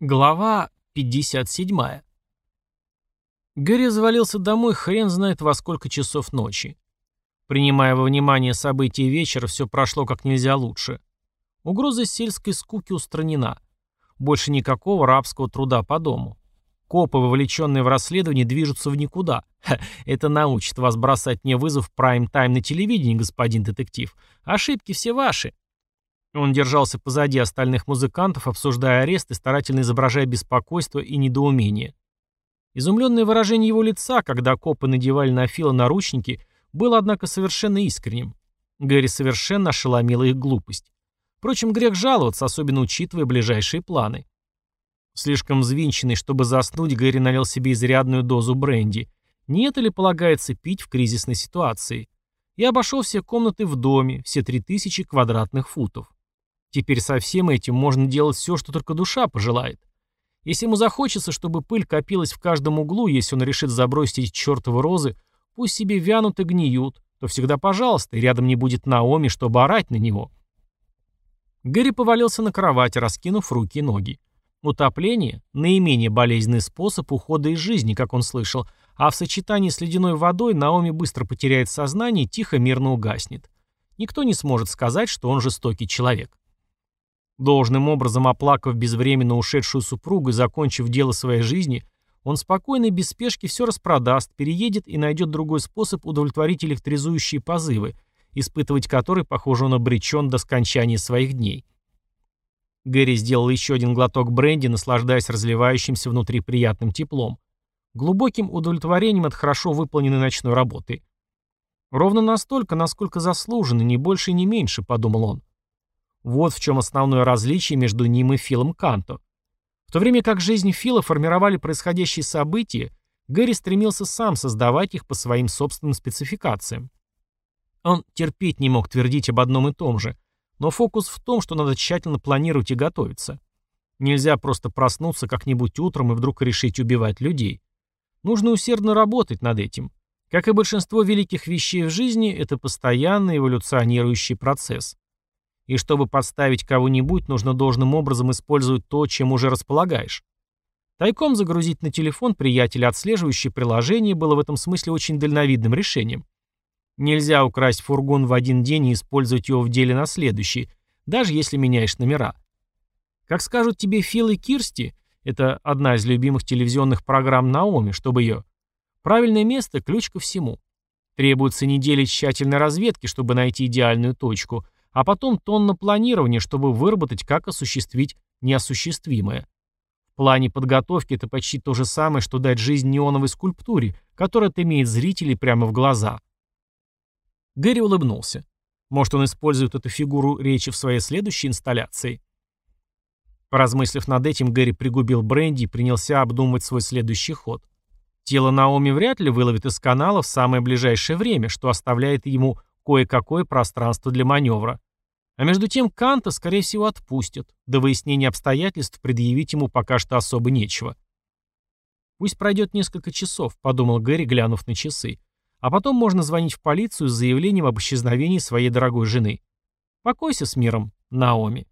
Глава 57. Гэри завалился домой хрен знает во сколько часов ночи. Принимая во внимание события вечера, все прошло как нельзя лучше. Угроза сельской скуки устранена. Больше никакого рабского труда по дому. Копы, вовлеченные в расследование, движутся в никуда. Это научит вас бросать мне вызов прайм-тайм на телевидении, господин детектив. Ошибки все ваши. Он держался позади остальных музыкантов, обсуждая арест и старательно изображая беспокойство и недоумение. Изумленное выражение его лица, когда копы надевали на Фила наручники, было, однако, совершенно искренним. Гэри совершенно ошеломила их глупость. Впрочем, грех жаловаться, особенно учитывая ближайшие планы. Слишком взвинченный, чтобы заснуть, Гэри налил себе изрядную дозу бренди. Не это ли полагается пить в кризисной ситуации? И обошел все комнаты в доме, все 3000 квадратных футов. Теперь со всем этим можно делать все, что только душа пожелает. Если ему захочется, чтобы пыль копилась в каждом углу, если он решит забросить эти чертовы розы, пусть себе вянут и гниют, то всегда пожалуйста, и рядом не будет Наоми, чтобы орать на него. Гэри повалился на кровать, раскинув руки и ноги. Утопление – наименее болезненный способ ухода из жизни, как он слышал, а в сочетании с ледяной водой Наоми быстро потеряет сознание и тихо мирно угаснет. Никто не сможет сказать, что он жестокий человек. Должным образом оплакав безвременно ушедшую супругу и закончив дело своей жизни, он спокойно и без спешки все распродаст, переедет и найдет другой способ удовлетворить электризующие позывы, испытывать который, похоже, он обречен до скончания своих дней. Гэри сделал еще один глоток бренди, наслаждаясь разливающимся внутри приятным теплом, глубоким удовлетворением от хорошо выполненной ночной работы. Ровно настолько, насколько заслуженно, ни больше и не меньше, подумал он. Вот в чем основное различие между ним и Филом Канто. В то время как жизнь Фила формировали происходящие события, Гэри стремился сам создавать их по своим собственным спецификациям. Он терпеть не мог твердить об одном и том же, но фокус в том, что надо тщательно планировать и готовиться. Нельзя просто проснуться как-нибудь утром и вдруг решить убивать людей. Нужно усердно работать над этим. Как и большинство великих вещей в жизни, это постоянный эволюционирующий процесс. И чтобы подставить кого-нибудь, нужно должным образом использовать то, чем уже располагаешь. Тайком загрузить на телефон приятеля отслеживающее приложение было в этом смысле очень дальновидным решением. Нельзя украсть фургон в один день и использовать его в деле на следующий, даже если меняешь номера. Как скажут тебе Фил и Кирсти, это одна из любимых телевизионных программ Наоми, чтобы ее... Правильное место – ключ ко всему. Требуется недели тщательной разведки, чтобы найти идеальную точку – а потом тонна планирования, чтобы выработать, как осуществить неосуществимое. В плане подготовки это почти то же самое, что дать жизнь неоновой скульптуре, которая имеет зрителей прямо в глаза. Гэри улыбнулся. Может, он использует эту фигуру речи в своей следующей инсталляции? Поразмыслив над этим, Гэри пригубил бренди и принялся обдумывать свой следующий ход. Тело Наоми вряд ли выловит из канала в самое ближайшее время, что оставляет ему кое-какое пространство для маневра. А между тем Канта, скорее всего, отпустят. До выяснения обстоятельств предъявить ему пока что особо нечего. «Пусть пройдет несколько часов», — подумал Гэри, глянув на часы. «А потом можно звонить в полицию с заявлением об исчезновении своей дорогой жены. Покойся с миром, Наоми».